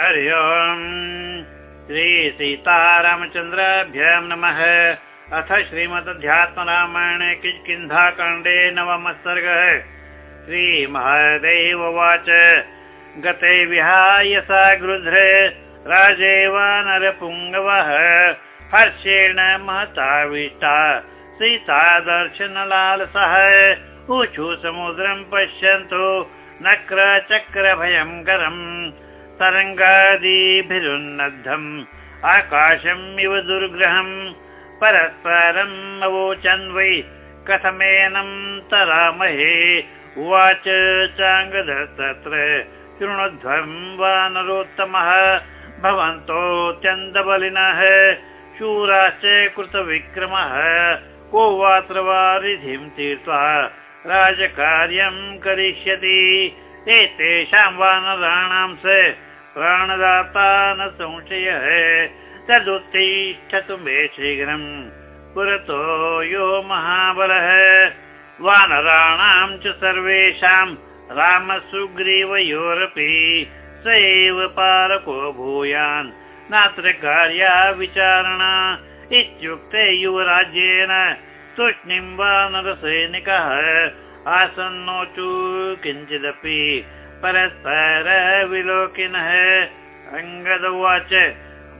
हरि ओम्। श्रीसीतारामचन्द्राभ्यां नमः। अथ श्रीमदध्यात्मरामायणे किष्किन्धाकाण्डे नवमः सर्गः। श्रीमहादेव उवाच। गते विहाय सा गृध्र राजेव नरपुङ्गवः हर्षेण महताविष्टा सीता दर्शनलालसः ऊचु समुद्रं पश्यन्तु नक्र चक्रभयङ्करम् तरङ्गादिभिरुन्नद्धम् आकाशम् इव दुर्ग्रहम्। परस्परम् अवोचन् वै कथमेनं तरामहे। उवाच चाङ्गधस्तत्र शृणोध्वम् वा नरोत्तमः। भवन्तोऽत्यन्तबलिनः शूराश्च कृतविक्रमः। को वात्र वारिधिं तीर्त्वा राजकार्यं करिष्यति। एतेषां वानराणां स प्राणदाता न संशयः। तदुत्तिष्ठतु मे शीघ्रम् पुरतो यो महाबलः। वानराणां च सर्वेषां रामसुग्रीवयोरपि स एव पारको भूयान्। नात्र कार्या विचारणा इत्युक्ते युवराज्येन तूष्णीं वानरसैनिकः आसन्नोचु किञ्चिदपि परस्पर विलोकिनः अङ्गद उवाच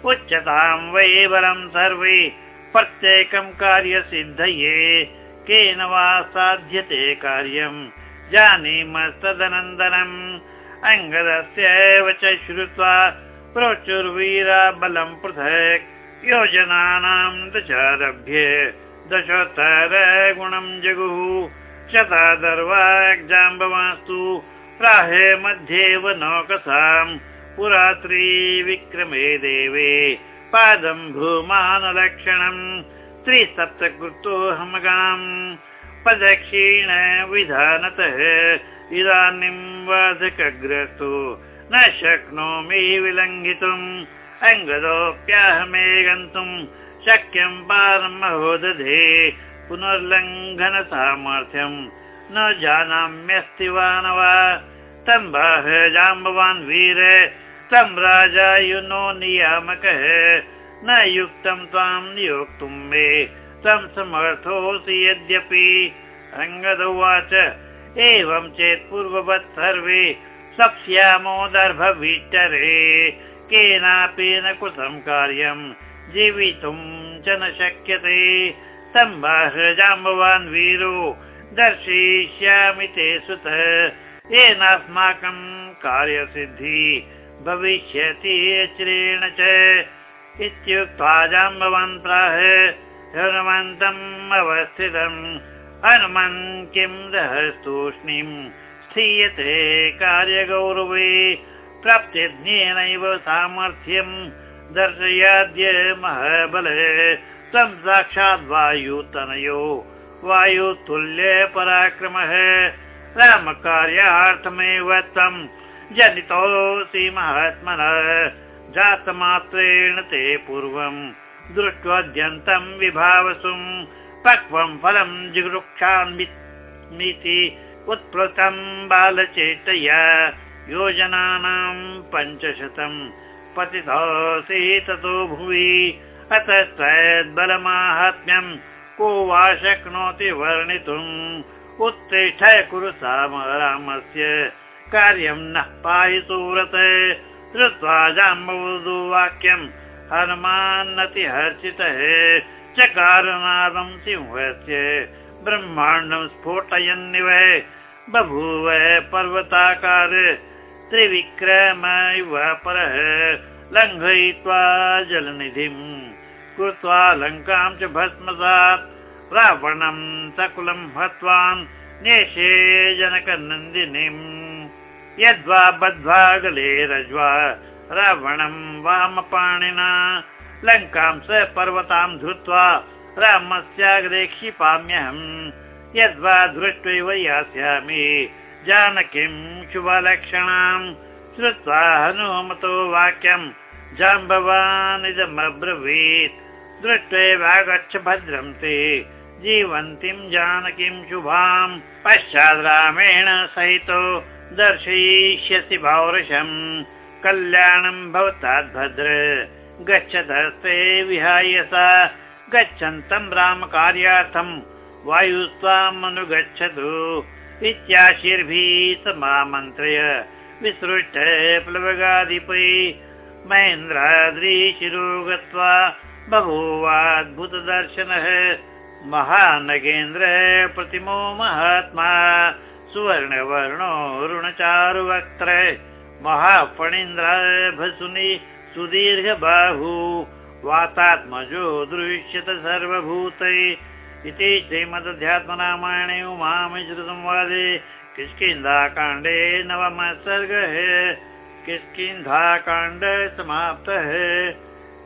उच्यतां वै बलं सर्वे प्रत्येकं कार्यसिद्धये केन वा साध्यते कार्यम् जानीमस्तदनन्दनम्। अङ्गदस्यैव च श्रुत्वा प्रोचुर्वीरा बलं पृथक्। योजनानां दशारभ्य दशोत्तर गुणं जगुः। शतादर्वाग्जाम्बवास्तु प्राहे मध्येव नौकसाम्। पुरा त्रिविक्रमे देवे। पादं भूमानलक्षणम्। त्रिसप्तकृतोऽहमगाम्। प्रदक्षिण विधानतः। इदानीं वादकग्रस्तु न शक्नोमि विलङ्घितुम् अङ्गदोऽप्याहमे गन्तुम् शक्यं पारमहोदधे पुनर्लङ्घन सामर्थ्यम् न जानाम्यस्ति वा न वा तम्बाह जाम्बवान् वीर। तं राजा युनो नियामकः। न युक्तं त्वां नियोक्तुं मे। तं समर्थोऽसि यद्यपि। अङ्गद उवाच एवं चेत् पूर्ववत् सर्वे सप्स्यामो दर्भवीतरे केनापि न कृतं कार्यं जीवितुं च न शक्यते। तम्बाह जाम्बवान् वीरो दर्शयिष्यामि ते सुत। येनास्माकं कार्यसिद्धि भविष्यति यच्रेण च। इत्युक्त्वा जाम्बवान् प्राह हनुमन्तम् अवस्थितम् हनुमन् किं दहस्तूष्णीम् स्थीयते कार्यगौरवे। प्राप्त्यज्ञेनैव सामर्थ्यम् दर्शयाद्य महाबल। तं साक्षाद्वायुतनयो वायुतुल्य पराक्रमः। रामकार्यार्थमेव तं जनितोऽसि महात्मनः। जातमात्रेण ते पूर्वम् दृष्ट्वाद्यन्तं विभावसुम् पक्वं फलं जिगृक्षान्मिति उत्प्लुतं बालचेतया। योजनानां पञ्चशतम् पतितोऽसि ततो भुवि। अतस्त्वद्बलमाहात्म्यम् को वा शक्नोति वर्णितुम् उत्तिष्ठ कुरु रामस्य कार्यं नः पायितुव्रत श्रुत्वा जाम्बवधू वाक्यम् हनुमान्नतिहर्षितः चकारनादं सिंहस्य ब्रह्माण्डं स्फोटयन्निव बभूव पर्वताकार त्रिविक्रम इव परः लङ्घयित्वा जलनिधिम् कृत्वा लङ्कां च भस्मसात्। रावणं सकुलं हत्वान् नेशे जनकनन्दिनीम्। यद्वा बद्ध्वा गले रज्वा रावणं वामपाणिना। लङ्कां स पर्वतां धृत्वा रामस्याग्रे क्षिपाम्यहम्। यद्वा दृष्ट्वैव यास्यामि जानकीं शुभलक्षणां श्रुत्वा हनुमतो वाक्यम् जाम्बवानिदमब्रवीत् दृष्ट्वैवागच्छ भद्रं ते। जीवन्तीं जानकीं शुभाम् पश्चाद् रामेण सहितो दर्शयिष्यसि भौरशम् कल्याणं भवताद्भद्र गच्छतस्ते विहाय सा। गच्छन्तं रामकार्यार्थं। वायुस्त्वामनुगच्छतु इत्याशीर्भिः समामन्त्रय। विसृष्ट प्लवगाधिपै महेन्द्राद्रिशिरो गत्वा बभूवाद्भुतदर्शनः महानगेन्द्र प्रतिमो महात्मा सुवर्णवर्णो ऋणचारुवक्त्र। महाफणीन्द्र भसुनि सुदीर्घबाहु वातात्मजो दृश्यत सर्वभूतै। इति श्रीमदध्यात्मरामायणे उमामिश्रसंवादे। किष्किन्धाकाण्डे नवमः सर्गः किष्किन्धाकाण्ड समाप्तः